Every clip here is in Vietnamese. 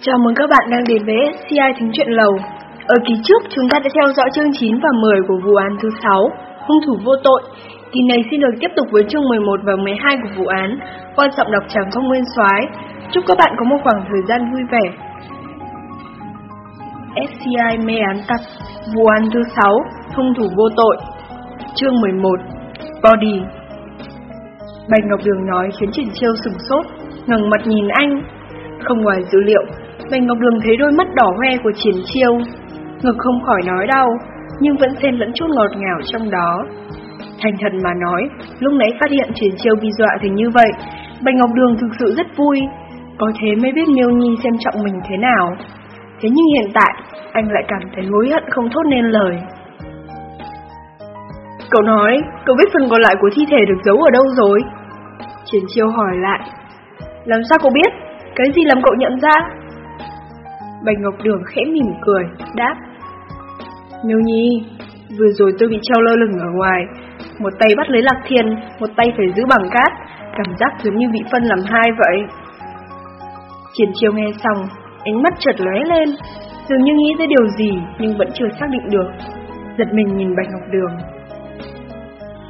Chào mừng các bạn đang đến với SCI Thính Chuyện Lầu. Ở kỳ trước, chúng ta đã theo dõi chương 9 và 10 của vụ án thứ 6, hung thủ vô tội. Kỳ này xin được tiếp tục với chương 11 và 12 của vụ án, quan trọng đọc tràng không nguyên soái. Chúc các bạn có một khoảng thời gian vui vẻ. SCI mê án tập vụ án thứ 6, hung thủ vô tội. Chương 11, Body. Bạch Ngọc Đường nói khiến Triển Chiêu sửng sốt, ngẩng mặt nhìn anh. Không ngoài dữ liệu, bành Ngọc Đường thấy đôi mắt đỏ hoe của Triển Chiêu, ngực không khỏi nói đau, nhưng vẫn xen lẫn chút ngọt ngào trong đó. Thành thật mà nói, lúc nãy phát hiện Triển Chiêu bị dọa thành như vậy, bành Ngọc Đường thực sự rất vui, có thế mới biết Miêu Nhi xem trọng mình thế nào. Thế nhưng hiện tại, anh lại cảm thấy hối hận không thốt nên lời. Cậu nói, cậu biết phần còn lại của thi thể được giấu ở đâu rồi? Triển Chiêu hỏi lại. Làm sao cậu biết? Cái gì làm cậu nhận ra? Bạch Ngọc Đường khẽ mỉm cười, đáp. Miêu Nhi, vừa rồi tôi bị treo lơ lửng ở ngoài, một tay bắt lấy Lạc Thiên, một tay phải giữ bằng cát, cảm giác giống như bị phân làm hai vậy. Triển chiêu nghe xong, ánh mắt chợt lóe lên, dường như nghĩ tới điều gì nhưng vẫn chưa xác định được. Giật mình nhìn Bạch Ngọc Đường.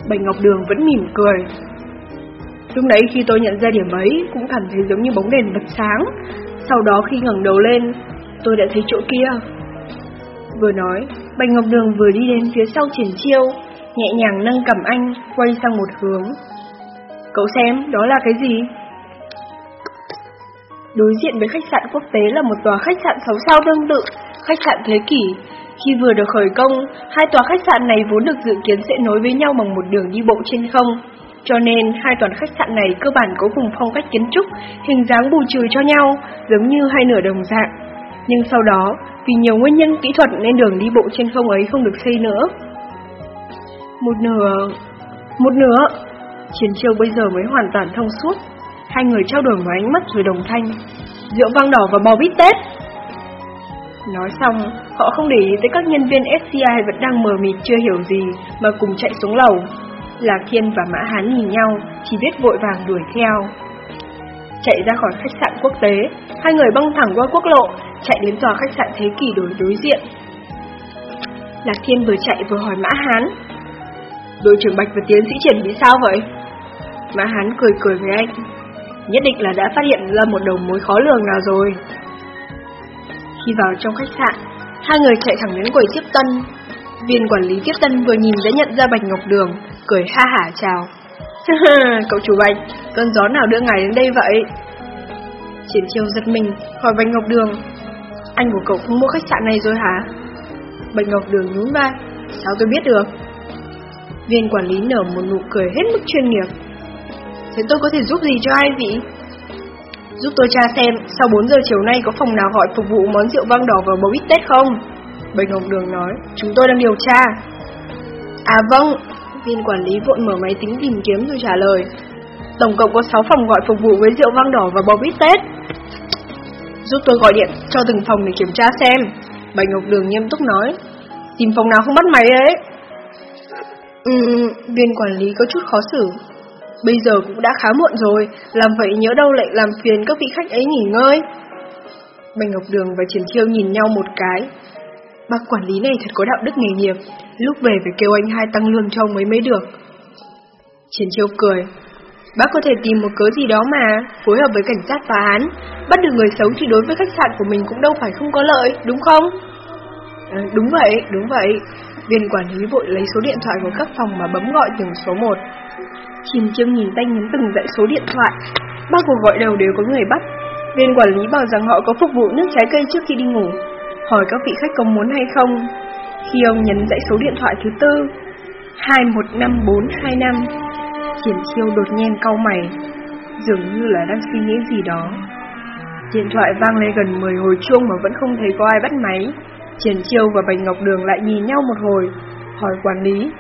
Bạch Ngọc Đường vẫn mỉm cười. Lúc nãy khi tôi nhận ra điểm ấy cũng cảm thấy giống như bóng đèn bật sáng, sau đó khi ngẩng đầu lên, tôi đã thấy chỗ kia. Vừa nói, Bạch Ngọc Đường vừa đi đến phía sau triển chiêu, nhẹ nhàng nâng cầm anh, quay sang một hướng. Cậu xem, đó là cái gì? Đối diện với khách sạn quốc tế là một tòa khách sạn 6 sao tương tự, khách sạn thế kỷ. Khi vừa được khởi công, hai tòa khách sạn này vốn được dự kiến sẽ nối với nhau bằng một đường đi bộ trên không. Cho nên, hai tòa khách sạn này cơ bản có cùng phong cách kiến trúc, hình dáng bù trừ cho nhau, giống như hai nửa đồng dạng. Nhưng sau đó, vì nhiều nguyên nhân kỹ thuật nên đường đi bộ trên không ấy không được xây nữa. Một nửa... Một nửa... Chiến chiêu bây giờ mới hoàn toàn thông suốt. Hai người trao đổi một ánh mắt rồi đồng thanh. Rượu vang đỏ và bò bít tết. Nói xong, họ không để ý tới các nhân viên SCI vẫn đang mờ mịt chưa hiểu gì mà cùng chạy xuống lầu. Lạc Thiên và Mã Hán nhìn nhau, chỉ biết vội vàng đuổi theo. Chạy ra khỏi khách sạn quốc tế, hai người băng thẳng qua quốc lộ, chạy đến tòa khách sạn thế kỷ đối đối diện. Lạc Thiên vừa chạy vừa hỏi Mã Hán. Đội trưởng Bạch và tiến sĩ Triển bị sao vậy? Mã Hán cười cười với anh. Nhất định là đã phát hiện ra một đầu mối khó lường nào rồi. Khi vào trong khách sạn, hai người chạy thẳng đến quầy tiếp tân. Viên quản lý tiếp tân vừa nhìn đã nhận ra Bạch Ngọc Đường, cười ha hả chào. Cậu chủ Bạch, cơn gió nào đưa ngài đến đây vậy? Triển chiêu giật mình, hỏi Bạch Ngọc Đường. Anh của cậu không mua khách sạn này rồi hả? Bạch Ngọc Đường nhún vai. Sao tôi biết được? Viên quản lý nở một nụ cười hết mức chuyên nghiệp. Thế tôi có thể giúp gì cho ai vị? Giúp tôi tra xem, sau 4 giờ chiều nay có phòng nào gọi phục vụ món rượu vang đỏ và bò ít tết không? Bạch Ngọc Đường nói, chúng tôi đang điều tra. À vâng, viên quản lý vội mở máy tính tìm kiếm rồi trả lời. Tổng cộng có 6 phòng gọi phục vụ với rượu vang đỏ và bò bít tết. Giúp tôi gọi điện cho từng phòng để kiểm tra xem. Bạch Ngọc Đường nghiêm túc nói. Tìm phòng nào không bắt máy ấy. Ừ, viên quản lý có chút khó xử. Bây giờ cũng đã khá muộn rồi, làm vậy nhớ đâu lại làm phiền các vị khách ấy nghỉ ngơi. Bạch Ngọc Đường và Triển Chiêu nhìn nhau một cái. Bác quản lý này thật có đạo đức nghề nghiệp, lúc về phải kêu anh hai tăng lương cho ông ấy mới được. Triển Chiêu cười. Bác có thể tìm một cớ gì đó mà, phối hợp với cảnh sát phá án, bắt được người xấu thì đối với khách sạn của mình cũng đâu phải không có lợi, đúng không? À, đúng vậy, đúng vậy. Viên quản lý vội lấy số điện thoại của các phòng mà bấm gọi từng số một. Chìm chiêu nhìn tay nhấn từng dãy số điện thoại. Ba cuộc gọi đầu đều có người bắt. Viên quản lý bảo rằng họ có phục vụ nước trái cây trước khi đi ngủ. Hỏi các vị khách có muốn hay không. Khi ông nhấn dãy số điện thoại thứ tư, 215425, Triển chiêu đột nhiên cau mày, dường như là đang suy nghĩ gì đó. Điện thoại vang lên gần 10 hồi chuông mà vẫn không thấy có ai bắt máy. Triển chiêu và Bạch Ngọc Đường lại nhìn nhau một hồi, hỏi quản lý.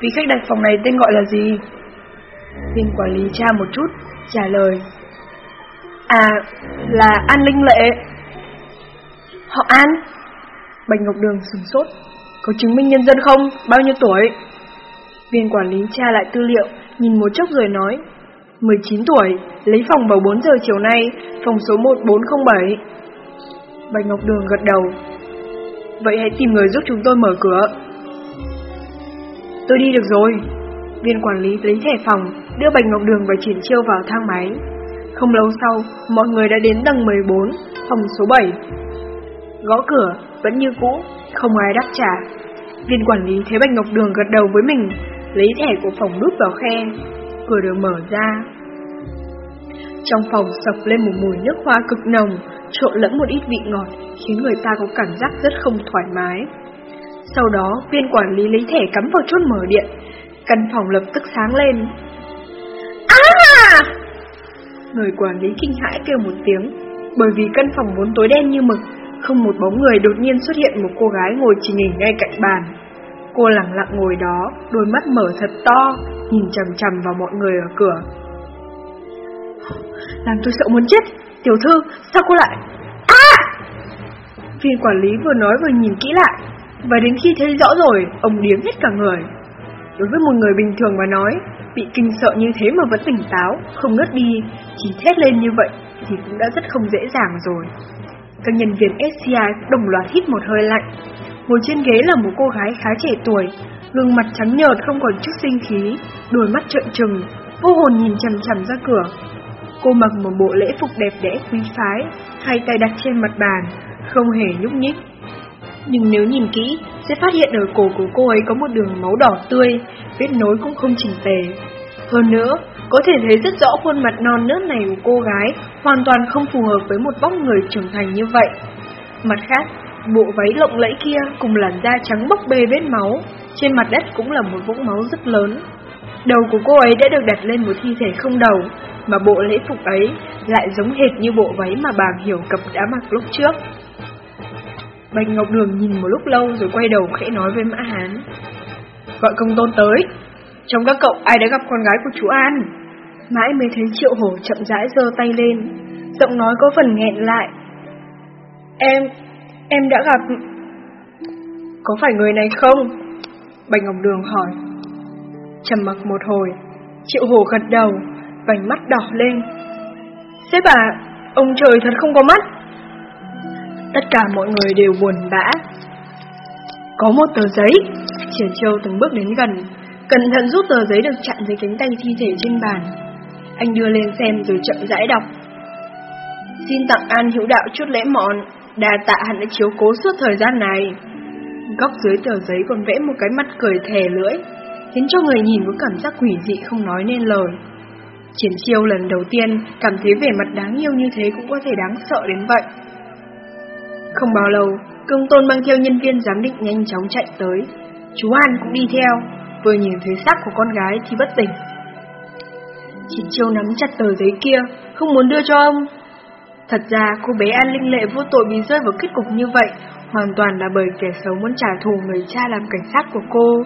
Vị khách đặt phòng này tên gọi là gì? Viên quản lý tra một chút, trả lời. À, là An Linh Lệ. Họ An? Bạch Ngọc Đường sừng sốt. Có chứng minh nhân dân không? Bao nhiêu tuổi? Viên quản lý tra lại tư liệu, nhìn một chốc rồi nói. 19 tuổi, lấy phòng vào 4 giờ chiều nay, phòng số 1407. Bạch Ngọc Đường gật đầu. Vậy hãy tìm người giúp chúng tôi mở cửa. Tôi đi được rồi. Viên quản lý lấy thẻ phòng, đưa Bạch Ngọc Đường và Triển Chiêu vào thang máy. Không lâu sau, mọi người đã đến tầng 14, phòng số 7. Gõ cửa, vẫn như cũ, không ai đáp trả. Viên quản lý thấy Bạch Ngọc Đường gật đầu với mình, lấy thẻ của phòng đút vào khe. Cửa được mở ra. Trong phòng sập lên một mùi nước hoa cực nồng, trộn lẫn một ít vị ngọt, khiến người ta có cảm giác rất không thoải mái. Sau đó, viên quản lý lấy thẻ cắm vào chốt mở điện, căn phòng lập tức sáng lên. À! Người quản lý kinh hãi kêu một tiếng, bởi vì căn phòng vốn tối đen như mực, không một bóng người đột nhiên xuất hiện một cô gái ngồi trình hình ngay cạnh bàn. Cô lặng lặng ngồi đó, đôi mắt mở thật to, nhìn chằm chằm vào mọi người ở cửa. Làm tôi sợ muốn chết, tiểu thư, sao cô lại... À! Viên quản lý vừa nói vừa nhìn kỹ lại, và đến khi thấy rõ rồi, ông điếng hết cả người. Đối với một người bình thường mà nói, bị kinh sợ như thế mà vẫn tỉnh táo, không ngất đi, chỉ thét lên như vậy thì cũng đã rất không dễ dàng rồi. Các nhân viên SCI đồng loạt hít một hơi lạnh. Ngồi trên ghế là một cô gái khá trẻ tuổi, gương mặt trắng nhợt không còn chút sinh khí, đôi mắt trợn trừng, vô hồn nhìn chằm chằm ra cửa. Cô mặc một bộ lễ phục đẹp đẽ quý phái, hai tay đặt trên mặt bàn, không hề nhúc nhích. Nhưng nếu nhìn kỹ, sẽ phát hiện ở cổ của cô ấy có một đường máu đỏ tươi, vết nối cũng không chỉnh tề. Hơn nữa, có thể thấy rất rõ khuôn mặt non nớt này của cô gái hoàn toàn không phù hợp với một vóc người trưởng thành như vậy. Mặt khác, bộ váy lộng lẫy kia cùng làn da trắng bốc bê vết máu, trên mặt đất cũng là một vũng máu rất lớn. Đầu của cô ấy đã được đặt lên một thi thể không đầu, mà bộ lễ phục ấy lại giống hệt như bộ váy mà bà Hiểu Cập đã mặc lúc trước. Bạch Ngọc Đường nhìn một lúc lâu rồi quay đầu khẽ nói với Mã Hán. Gọi công tôn tới. Trong các cậu ai đã gặp con gái của chú An? Mãi mới thấy Triệu Hổ chậm rãi giơ tay lên, giọng nói có phần nghẹn lại. Em, em đã gặp... Có phải người này không? Bạch Ngọc Đường hỏi. Trầm mặc một hồi, Triệu Hổ gật đầu, vành mắt đỏ lên. Sếp à, ông trời thật không có mắt. Tất cả mọi người đều buồn bã. Có một tờ giấy, Triển Châu từng bước đến gần, cẩn thận rút tờ giấy được chặn dưới cánh tay thi thể trên bàn. Anh đưa lên xem rồi chậm rãi đọc. Xin tặng An Hữu Đạo chút lễ mọn, đà tạ hắn đã chiếu cố suốt thời gian này. Góc dưới tờ giấy còn vẽ một cái mắt cười thè lưỡi, khiến cho người nhìn có cảm giác quỷ dị không nói nên lời. Triển chiêu lần đầu tiên cảm thấy vẻ mặt đáng yêu như thế cũng có thể đáng sợ đến vậy. Không bao lâu, công tôn mang theo nhân viên giám định nhanh chóng chạy tới. Chú An cũng đi theo, vừa nhìn thấy xác của con gái thì bất tỉnh. Chị chiêu nắm chặt tờ giấy kia, không muốn đưa cho ông. Thật ra cô bé An Linh Lệ vô tội bị rơi vào kết cục như vậy, hoàn toàn là bởi kẻ xấu muốn trả thù người cha làm cảnh sát của cô.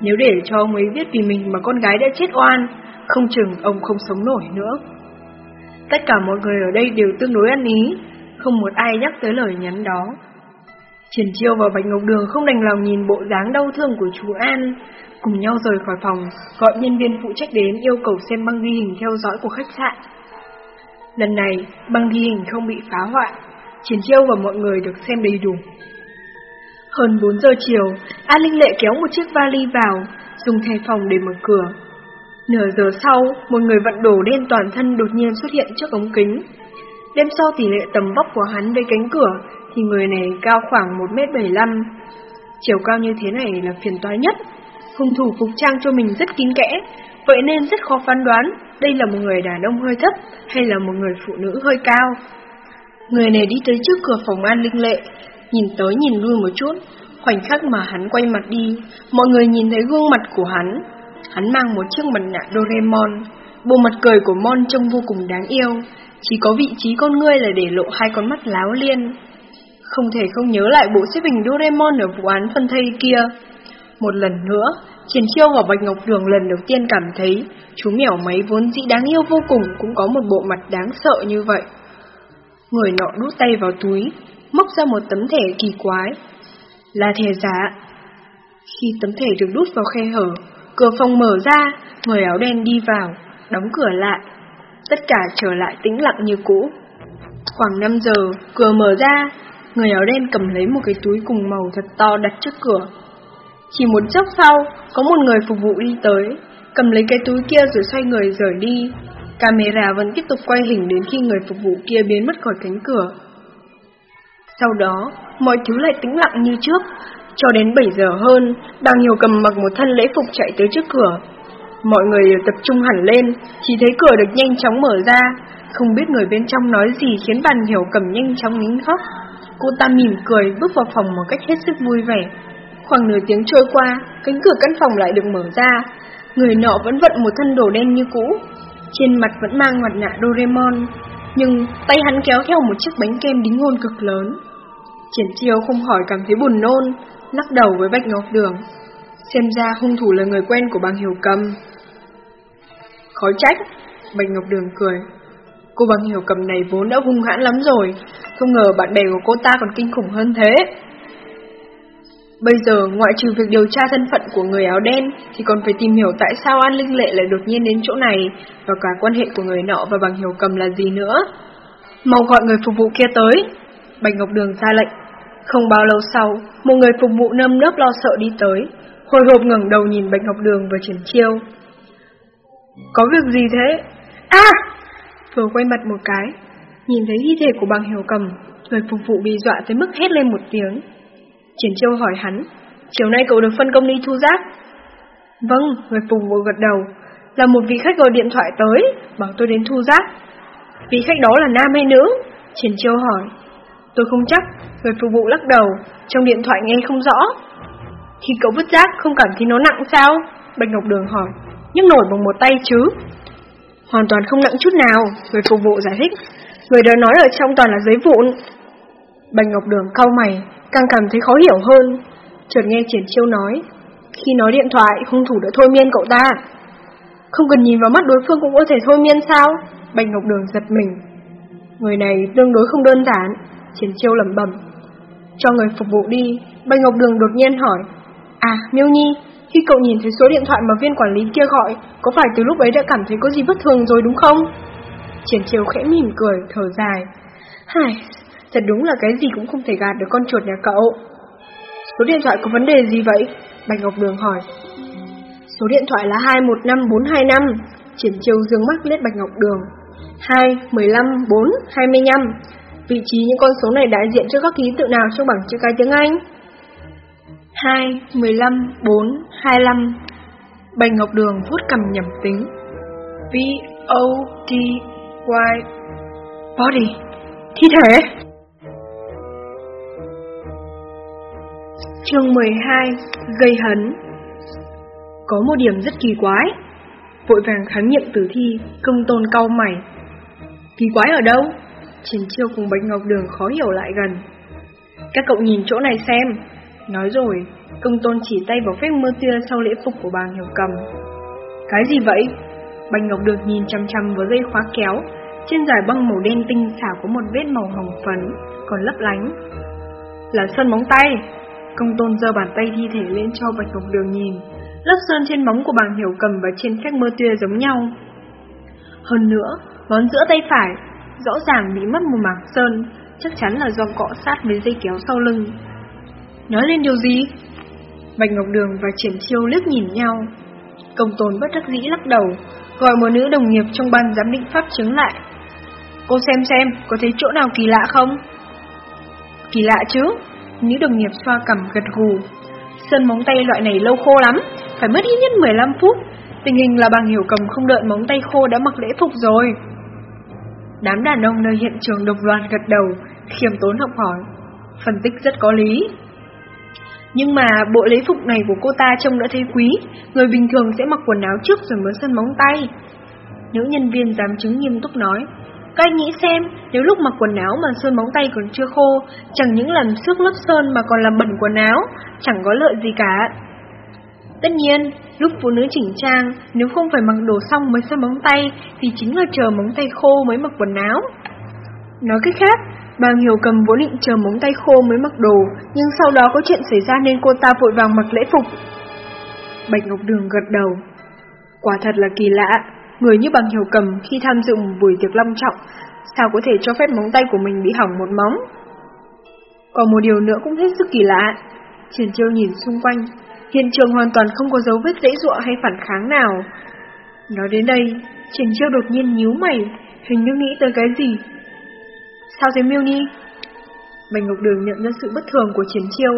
Nếu để cho ông ấy biết vì mình mà con gái đã chết oan, không chừng ông không sống nổi nữa. Tất cả mọi người ở đây đều tương đối ăn ý, không một ai nhắc tới lời nhắn đó. Triển Chiêu và Bạch Ngọc Đường không đành lòng nhìn bộ dáng đau thương của chú An, cùng nhau rời khỏi phòng, gọi nhân viên phụ trách đến yêu cầu xem băng ghi hình theo dõi của khách sạn. Lần này, băng ghi hình không bị phá hoại, Triển Chiêu và mọi người được xem đầy đủ. Hơn 4 giờ chiều, An Linh Lệ kéo một chiếc vali vào, dùng thẻ phòng để mở cửa. Nửa giờ sau, một người vận đồ đen toàn thân đột nhiên xuất hiện trước ống kính. Đêm sau tỷ lệ tầm vóc của hắn với cánh cửa thì người này cao khoảng 1m75. Chiều cao như thế này là phiền toái nhất. Hung thủ phục trang cho mình rất kín kẽ, vậy nên rất khó phán đoán đây là một người đàn ông hơi thấp hay là một người phụ nữ hơi cao. Người này đi tới trước cửa phòng an linh lệ, nhìn tới nhìn lui một chút, khoảnh khắc mà hắn quay mặt đi, mọi người nhìn thấy gương mặt của hắn. Hắn mang một chiếc mặt nạ Doraemon, bộ mặt cười của Mon trông vô cùng đáng yêu, chỉ có vị trí con ngươi là để lộ hai con mắt láo liên. Không thể không nhớ lại bộ xếp hình Doraemon ở vụ án phân thây kia. Một lần nữa, Triển Chiêu và Bạch Ngọc Đường lần đầu tiên cảm thấy chú mèo máy vốn dĩ đáng yêu vô cùng cũng có một bộ mặt đáng sợ như vậy. Người nọ đút tay vào túi, móc ra một tấm thẻ kỳ quái. Là thẻ giả. Khi tấm thẻ được đút vào khe hở, cửa phòng mở ra, người áo đen đi vào. đóng cửa lại. Tất cả trở lại tĩnh lặng như cũ. Khoảng 5 giờ, cửa mở ra, người áo đen cầm lấy một cái túi cùng màu thật to đặt trước cửa. Chỉ một chốc sau, có một người phục vụ đi tới, cầm lấy cái túi kia rồi xoay người rời đi. Camera vẫn tiếp tục quay hình đến khi người phục vụ kia biến mất khỏi cánh cửa. Sau đó, mọi thứ lại tĩnh lặng như trước, cho đến 7 giờ hơn, đang hiểu cầm mặc một thân lễ phục chạy tới trước cửa. Mọi người đều tập trung hẳn lên, chỉ thấy cửa được nhanh chóng mở ra, không biết người bên trong nói gì khiến bàn hiểu cầm nhanh chóng nín khóc. Cô ta mỉm cười bước vào phòng một cách hết sức vui vẻ. Khoảng nửa tiếng trôi qua, cánh cửa căn phòng lại được mở ra. Người nọ vẫn vận một thân đồ đen như cũ, trên mặt vẫn mang mặt nạ Doraemon, nhưng tay hắn kéo theo một chiếc bánh kem đính hôn cực lớn. Triển chiêu không khỏi cảm thấy buồn nôn, lắc đầu với Bạch Ngọc Đường. Xem ra hung thủ là người quen của Bàng Hiểu Cầm. Khó trách, Bạch Ngọc Đường cười. Cô Bàng Hiểu Cầm này vốn đã hung hãn lắm rồi, không ngờ bạn bè của cô ta còn kinh khủng hơn thế. Bây giờ, ngoại trừ việc điều tra thân phận của người áo đen, thì còn phải tìm hiểu tại sao An Linh Lệ lại đột nhiên đến chỗ này, và cả quan hệ của người nọ và bằng hiểu cầm là gì nữa. Mau gọi người phục vụ kia tới. Bạch Ngọc Đường ra lệnh. Không bao lâu sau, một người phục vụ nâm nớp lo sợ đi tới, hồi hộp ngẩng đầu nhìn Bạch Ngọc Đường và triển chiêu. Có việc gì thế? À! Vừa quay mặt một cái, nhìn thấy thi thể của bằng hiểu cầm, người phục vụ bị dọa tới mức hét lên một tiếng. Triển Châu hỏi hắn, chiều nay cậu được phân công đi thu rác. Vâng, người phục vụ gật đầu, là một vị khách gọi điện thoại tới, bảo tôi đến thu rác. Vị khách đó là nam hay nữ? Triển Châu hỏi. Tôi không chắc, người phục vụ lắc đầu, trong điện thoại nghe không rõ. Khi cậu vứt rác không cảm thấy nó nặng sao? Bạch Ngọc Đường hỏi, "Nhưng nổi bằng một tay chứ. Hoàn toàn không nặng chút nào, người phục vụ giải thích. Người đó nói ở trong toàn là giấy vụn. Bạch Ngọc Đường cau mày, càng cảm thấy khó hiểu hơn. Chợt nghe Triển Chiêu nói, khi nói điện thoại, hung thủ đã thôi miên cậu ta. Không cần nhìn vào mắt đối phương cũng có thể thôi miên sao? Bạch Ngọc Đường giật mình. Người này tương đối không đơn giản, Triển Chiêu lẩm bẩm. Cho người phục vụ đi, Bạch Ngọc Đường đột nhiên hỏi. À, Miêu Nhi, khi cậu nhìn thấy số điện thoại mà viên quản lý kia gọi, có phải từ lúc ấy đã cảm thấy có gì bất thường rồi đúng không? Triển Chiêu khẽ mỉm cười, thở dài. Hài, Thật đúng là cái gì cũng không thể gạt được con chuột nhà cậu. Số điện thoại có vấn đề gì vậy? Bạch Ngọc Đường hỏi. Số điện thoại là 215425. Triển chiêu dương mắt lết Bạch Ngọc Đường. 2, 15, 4, 25. Vị trí những con số này đại diện cho các ký tự nào trong bảng chữ cái tiếng Anh? 2, 15, 4, 25. Bạch Ngọc Đường vuốt cầm nhầm tính. V, O, T, Y, body, thi thể. Chương 12 Gây hấn. Có một điểm rất kỳ quái. Vội vàng kháng nghiệm tử thi Công tôn cau mày. Kỳ quái ở đâu? Chiến chiêu cùng Bạch Ngọc Đường khó hiểu lại gần. Các cậu nhìn chỗ này xem. Nói rồi, Công tôn chỉ tay vào phép mơ tia sau lễ phục của bà Hiểu Cầm. Cái gì vậy? Bạch Ngọc Đường nhìn chăm chăm vào dây khóa kéo. Trên giải băng màu đen tinh xảo có một vết màu hồng phấn, Còn lấp lánh. Là sơn móng tay. Công tôn giơ bàn tay thi thể lên cho Bạch Ngọc Đường nhìn, lớp sơn trên móng của bàng hiểu cầm và trên phách mơ tia giống nhau. Hơn nữa, ngón giữa tay phải, rõ ràng bị mất một mảng sơn, chắc chắn là do cọ sát với dây kéo sau lưng. Nói lên điều gì? Bạch Ngọc Đường và Triển Chiêu liếc nhìn nhau. Công tôn bất đắc dĩ lắc đầu, gọi một nữ đồng nghiệp trong ban giám định pháp chứng lại. Cô xem xem, có thấy chỗ nào kỳ lạ không? Kỳ lạ chứ, Nữ đồng nghiệp xoa cầm gật gù. Sơn móng tay loại này lâu khô lắm, phải mất ít nhất 15 phút. Tình hình là bằng hiểu cầm không đợi móng tay khô đã mặc lễ phục rồi. Đám đàn ông nơi hiện trường độc loạt gật đầu, khiêm tốn học hỏi. Phân tích rất có lý. Nhưng mà bộ lễ phục này của cô ta trông đã thấy quý, người bình thường sẽ mặc quần áo trước rồi mới sơn móng tay. Nữ nhân viên giám chứng nghiêm túc nói, các anh nghĩ xem, nếu lúc mặc quần áo mà sơn móng tay còn chưa khô, chẳng những làm xước lớp sơn mà còn làm bẩn quần áo, chẳng có lợi gì cả. Tất nhiên, lúc phụ nữ chỉnh trang, nếu không phải mặc đồ xong mới sơn móng tay, thì chính là chờ móng tay khô mới mặc quần áo. Nói cách khác, bà Hiểu cầm vốn định chờ móng tay khô mới mặc đồ, nhưng sau đó có chuyện xảy ra nên cô ta vội vàng mặc lễ phục. Bạch Ngọc Đường gật đầu. Quả thật là kỳ lạ, người như bằng hiểu cầm khi tham dự một buổi tiệc long trọng, sao có thể cho phép móng tay của mình bị hỏng một móng? Còn một điều nữa cũng hết sức kỳ lạ. Triển chiêu nhìn xung quanh, hiện trường hoàn toàn không có dấu vết dễ dụa hay phản kháng nào. Nói đến đây, Triển chiêu đột nhiên nhíu mày, hình như nghĩ tới cái gì. Sao thế Miêu Nhi? Bành Ngọc Đường nhận ra sự bất thường của Triển chiêu,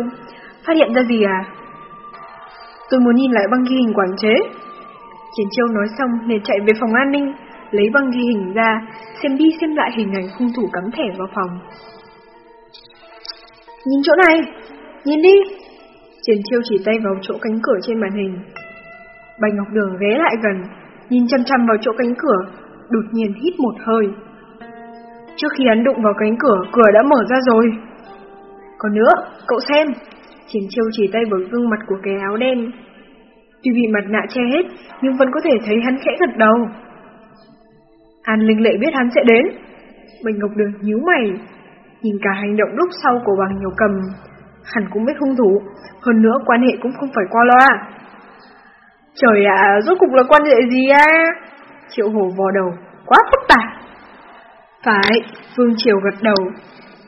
phát hiện ra gì à? Tôi muốn nhìn lại băng ghi hình quản chế. Triển chiêu nói xong liền chạy về phòng an ninh, lấy băng ghi hình ra, xem đi xem lại hình ảnh hung thủ cắm thẻ vào phòng. Nhìn chỗ này, nhìn đi. Triển chiêu chỉ tay vào chỗ cánh cửa trên màn hình. Bạch Ngọc Đường ghé lại gần, nhìn chăm chăm vào chỗ cánh cửa, đột nhiên hít một hơi. Trước khi hắn đụng vào cánh cửa, cửa đã mở ra rồi. Còn nữa, cậu xem. Triển chiêu chỉ tay vào gương mặt của cái áo đen. Tuy bị mặt nạ che hết, nhưng vẫn có thể thấy hắn khẽ gật đầu. An Linh Lệ biết hắn sẽ đến. Bạch Ngọc Đường nhíu mày, nhìn cả hành động lúc sau của bằng nhiều cầm. Hẳn cũng biết hung thủ, hơn nữa quan hệ cũng không phải qua loa. Trời ạ, rốt cục là quan hệ gì à? Triệu Hổ vò đầu, quá phức tạp. Phải, Vương Triều gật đầu.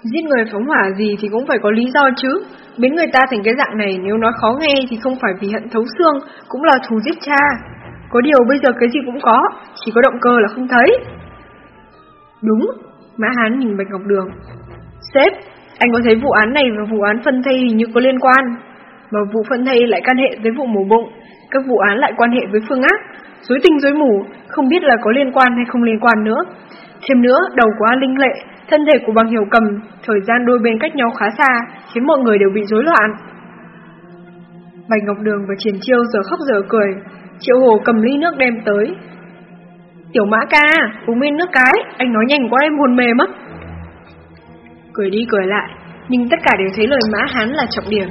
Giết người phóng hỏa gì thì cũng phải có lý do chứ. Biến người ta thành cái dạng này nếu nói khó nghe thì không phải vì hận thấu xương, cũng là thù giết cha. Có điều bây giờ cái gì cũng có, chỉ có động cơ là không thấy. Đúng, Mã Hán nhìn Bạch Ngọc Đường. Sếp, anh có thấy vụ án này và vụ án phân thây hình như có liên quan, mà vụ phân thây lại can hệ với vụ mổ bụng, các vụ án lại quan hệ với phương ác, dối tình dối mù, không biết là có liên quan hay không liên quan nữa. Thêm nữa, đầu của An Linh Lệ, thân thể của bằng hiểu cầm, thời gian đôi bên cách nhau khá xa, khiến mọi người đều bị rối loạn. Bạch Ngọc Đường và Triển Chiêu giờ khóc giờ cười, Triệu Hồ cầm ly nước đem tới. Tiểu mã ca, uống miên nước cái, anh nói nhanh quá em hồn mề mất. Cười đi cười lại, nhưng tất cả đều thấy lời mã hán là trọng điểm.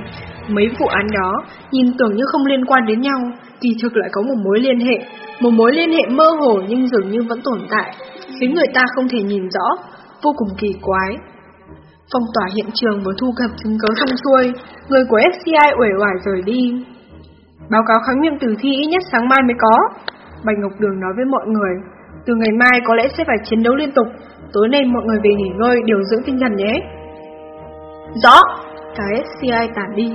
Mấy vụ án đó, nhìn tưởng như không liên quan đến nhau, kỳ thực lại có một mối liên hệ, một mối liên hệ mơ hồ nhưng dường như vẫn tồn tại, khiến người ta không thể nhìn rõ, vô cùng kỳ quái. Phong tỏa hiện trường và thu thập chứng cứ xong xuôi, người của FBI uể oải rời đi. Báo cáo kháng nghiệm tử thi ít nhất sáng mai mới có. Bạch Ngọc Đường nói với mọi người, từ ngày mai có lẽ sẽ phải chiến đấu liên tục, tối nay mọi người về nghỉ ngơi, điều dưỡng tinh thần nhé. Rõ, cái SCI tản đi.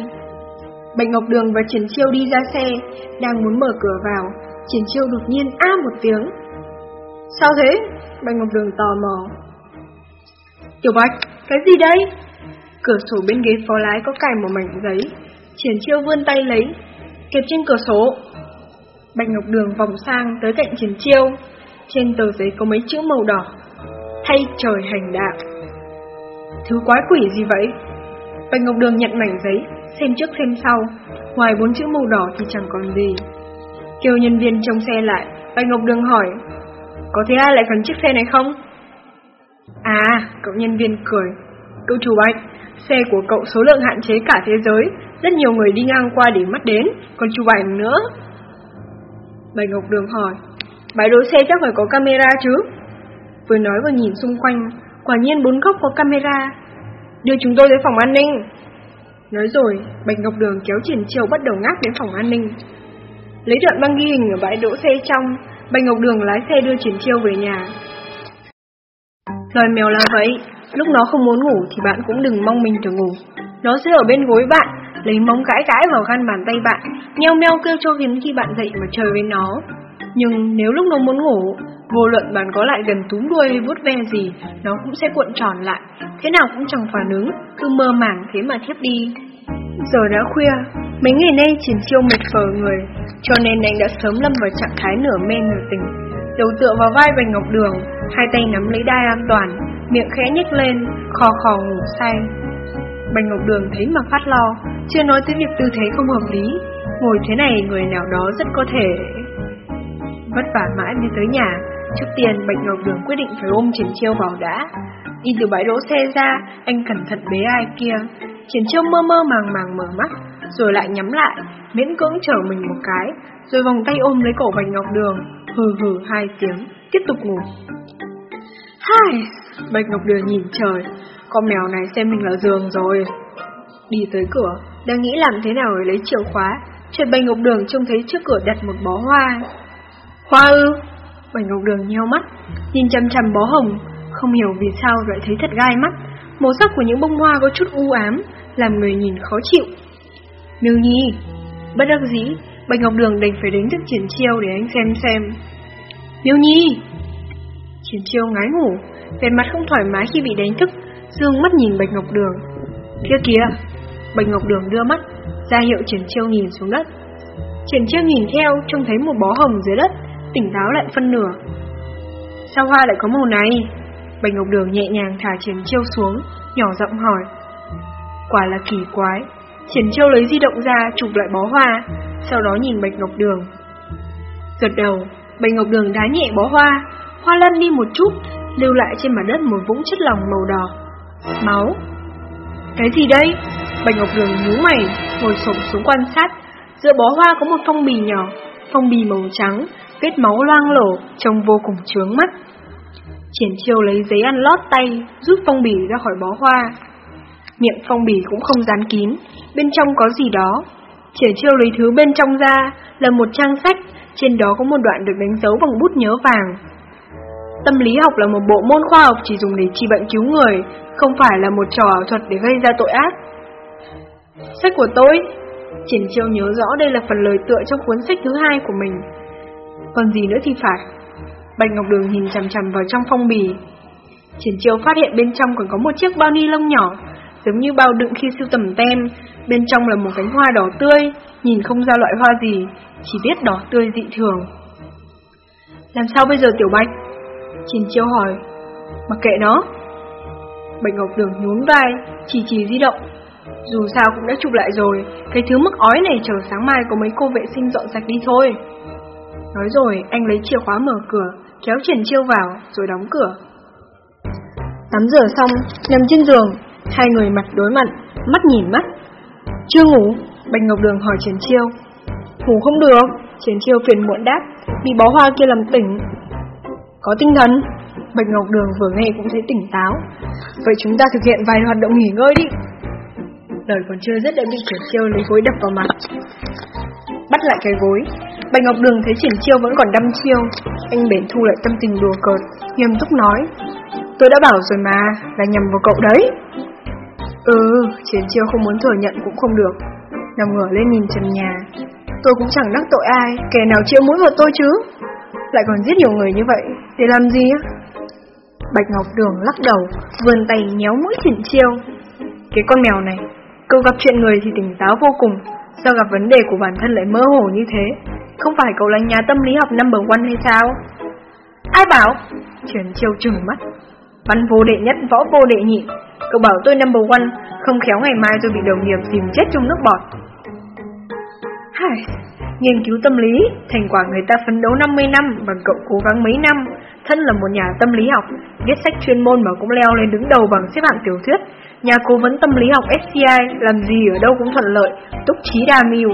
Bạch Ngọc Đường và Trần Chiêu đi ra xe, đang muốn mở cửa vào, Trần Chiêu đột nhiên a một tiếng. Sao thế? Bạch Ngọc Đường tò mò. Tiểu Bạch, cái gì đây? Cửa sổ bên ghế phó lái có cài một mảnh giấy. Trần Chiêu vươn tay lấy, kẹp trên cửa sổ. Bạch Ngọc Đường vòng sang tới cạnh Trần Chiêu. Trên tờ giấy có mấy chữ màu đỏ. Thay trời hành đạo. Thứ quái quỷ gì vậy? Bạch Ngọc Đường nhận mảnh giấy, xem trước xem sau. Ngoài bốn chữ màu đỏ thì chẳng còn gì. Kêu nhân viên trong xe lại, Bạch Ngọc Đường hỏi, có thấy ai lại cần chiếc xe này không? À, cậu nhân viên cười. Cậu chủ Bạch, xe của cậu số lượng hạn chế cả thế giới, rất nhiều người đi ngang qua để mắt đến, còn chủ Bạch nữa. Bạch Ngọc Đường hỏi, bãi đỗ xe chắc phải có camera chứ? Vừa nói vừa nhìn xung quanh, quả nhiên bốn góc có camera. Đưa chúng tôi tới phòng an ninh. Nói rồi, Bạch Ngọc Đường kéo triển chiêu bắt đầu ngáp đến phòng an ninh. Lấy đoạn băng ghi hình ở bãi đỗ xe trong, Bạch Ngọc Đường lái xe đưa triển chiêu về nhà. Loài mèo là vậy, lúc nó không muốn ngủ thì bạn cũng đừng mong mình được ngủ. Nó sẽ ở bên gối bạn, lấy móng gãi gãi vào gan bàn tay bạn, nheo meo kêu cho đến khi bạn dậy mà chơi với nó. Nhưng nếu lúc nó muốn ngủ, vô luận bạn có lại gần túm đuôi hay vuốt ve gì, nó cũng sẽ cuộn tròn lại, thế nào cũng chẳng phản ứng, cứ mơ màng thế mà thiếp đi. Giờ đã khuya, mấy ngày nay triển chiêu mệt phờ người, cho nên anh đã sớm lâm vào trạng thái nửa mê nửa tỉnh. Đầu tựa vào vai bành Ngọc Đường, hai tay nắm lấy đai an toàn, miệng khẽ nhếch lên, khò khò ngủ say. bành Ngọc Đường thấy mà phát lo, chưa nói tới việc tư thế không hợp lý, ngồi thế này người nào đó rất có thể... Vất vả mãi mới tới nhà, trước tiên Bạch Ngọc Đường quyết định phải ôm Triển Chiêu vào đã. Đi từ bãi đỗ xe ra, anh cẩn thận bế ai kia, Triển Chiêu mơ mơ màng màng mở mắt, rồi lại nhắm lại, miễn cưỡng trở mình một cái, rồi vòng tay ôm lấy cổ Bạch Ngọc Đường, hừ hừ hai tiếng, tiếp tục ngủ. Hai, Bạch Ngọc Đường nhìn trời, con mèo này xem mình là giường rồi. Đi tới cửa, đang nghĩ làm thế nào để lấy chìa khóa, chợt Bạch Ngọc Đường trông thấy trước cửa đặt một bó hoa. Hoa ư? Bạch Ngọc Đường nheo mắt, nhìn chăm chăm bó hồng, không hiểu vì sao lại thấy thật gai mắt. Màu sắc của những bông hoa có chút u ám, làm người nhìn khó chịu. Miêu Nhi, bất đắc dĩ, Bạch Ngọc Đường đành phải đánh thức Triển Chiêu để anh xem xem. Miêu Nhi! Triển Chiêu ngái ngủ, vẻ mặt không thoải mái khi bị đánh thức, dương mắt nhìn Bạch Ngọc Đường. Kia kìa! Bạch Ngọc Đường đưa mắt, ra hiệu Triển Chiêu nhìn xuống đất. Triển Chiêu nhìn theo, trông thấy một bó hồng dưới đất, tỉnh táo lại phân nửa. Sao hoa lại có màu này? Bạch Ngọc Đường nhẹ nhàng thả Triển Chiêu xuống, nhỏ giọng hỏi. Quả là kỳ quái. Triển Chiêu lấy di động ra, chụp lại bó hoa, sau đó nhìn Bạch Ngọc Đường. giật đầu, Bạch Ngọc Đường đá nhẹ bó hoa, hoa lăn đi một chút, lưu lại trên mặt đất một vũng chất lỏng màu đỏ. Máu. Cái gì đây? Bạch Ngọc Đường nhíu mày, ngồi xổm xuống quan sát. Giữa bó hoa có một phong bì nhỏ, phong bì màu trắng, vết máu loang lổ, trông vô cùng chướng mắt. Triển chiêu lấy giấy ăn lót tay, rút phong bì ra khỏi bó hoa. Miệng phong bì cũng không dán kín, bên trong có gì đó. Triển chiêu lấy thứ bên trong ra, là một trang sách, trên đó có một đoạn được đánh dấu bằng bút nhớ vàng. Tâm lý học là một bộ môn khoa học chỉ dùng để trị bệnh cứu người, không phải là một trò ảo thuật để gây ra tội ác. Sách của tôi Triển chiêu nhớ rõ đây là phần lời tựa trong cuốn sách thứ hai của mình còn gì nữa thì phải. Bạch Ngọc Đường nhìn chằm chằm vào trong phong bì. Triển chiêu phát hiện bên trong còn có một chiếc bao ni lông nhỏ Giống như bao đựng khi sưu tầm tem. Bên trong là một cánh hoa đỏ tươi Nhìn không ra loại hoa gì Chỉ biết đỏ tươi dị thường. Làm sao bây giờ Tiểu Bạch? Triển chiêu hỏi. Mặc kệ nó. Bạch Ngọc Đường nhún vai Chỉ chỉ di động. Dù sao cũng đã chụp lại rồi, cái thứ mức ói này chờ sáng mai có mấy cô vệ sinh dọn sạch đi thôi. Nói rồi, anh lấy chìa khóa mở cửa, kéo Triển Chiêu vào, rồi đóng cửa. Tắm rửa xong, nằm trên giường, hai người mặt đối mặt, mắt nhìn mắt. Chưa ngủ, Bạch Ngọc Đường hỏi Triển Chiêu. Ngủ không được, Triển Chiêu phiền muộn đáp, bị bó hoa kia làm tỉnh. Có tinh thần, Bạch Ngọc Đường vừa nghe cũng thấy tỉnh táo. Vậy chúng ta thực hiện vài hoạt động nghỉ ngơi đi. Lời còn chưa dứt đã bị Triển Chiêu lấy gối đập vào mặt. Bắt lại cái gối, Bạch Ngọc Đường thấy Triển Chiêu vẫn còn đăm chiêu, anh bền thu lại tâm tình đùa cợt, nghiêm túc nói: "Tôi đã bảo rồi mà, là nhầm vào cậu đấy." Ừ, Triển Chiêu không muốn thừa nhận cũng không được, nằm ngửa lên nhìn trần nhà. Tôi cũng chẳng đắc tội ai, kẻ nào chĩa mũi vào tôi chứ. Lại còn giết nhiều người như vậy, để làm gì á? Bạch Ngọc Đường lắc đầu, vươn tay nhéo mũi Triển Chiêu. Cái con mèo này, Cậu gặp chuyện người thì tỉnh táo vô cùng, sao gặp vấn đề của bản thân lại mơ hồ như thế? Không phải cậu là nhà tâm lý học number one hay sao? Ai bảo? Chuyển chiêu trừng mắt. Văn vô đệ nhất, võ vô đệ nhị. Cậu bảo tôi number one, không khéo ngày mai tôi bị đồng nghiệp dìm chết trong nước bọt. Hai, nghiên cứu tâm lý, thành quả người ta phấn đấu 50 năm và cậu cố gắng mấy năm. Thân là một nhà tâm lý học, viết sách chuyên môn mà cũng leo lên đứng đầu bằng xếp hạng tiểu thuyết, Nhà cố vấn tâm lý học SCI làm gì ở đâu cũng thuận lợi, túc trí đa mưu.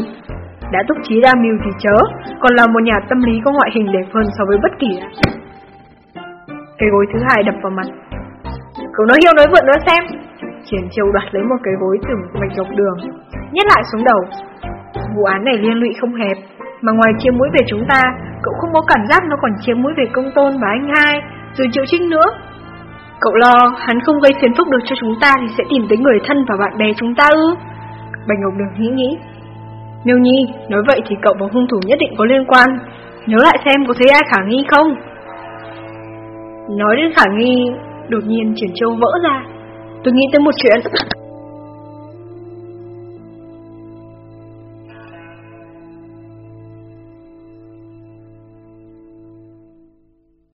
Đã túc trí đa mưu thì chớ, còn là một nhà tâm lý có ngoại hình đẹp hơn so với bất kỳ Cái gối thứ hai đập vào mặt. Cậu nói hiêu nói vượn nói xem. Triển châu đoạt lấy một cái gối từ mạch dọc đường, nhét lại xuống đầu. Vụ án này liên lụy không hẹp, mà ngoài chiếm mũi về chúng ta, cậu không có cảm giác nó còn chiếm mũi về công tôn và anh hai, rồi triệu trinh nữa. Cậu lo hắn không gây phiền phức được cho chúng ta thì sẽ tìm tới người thân và bạn bè chúng ta ư? Bạch Ngọc Đường nghĩ nghĩ. Miêu Nhi, nói vậy thì cậu và hung thủ nhất định có liên quan. Nhớ lại xem có thấy ai khả nghi không? Nói đến khả nghi, đột nhiên Triển Châu vỡ ra. Tôi nghĩ tới một chuyện.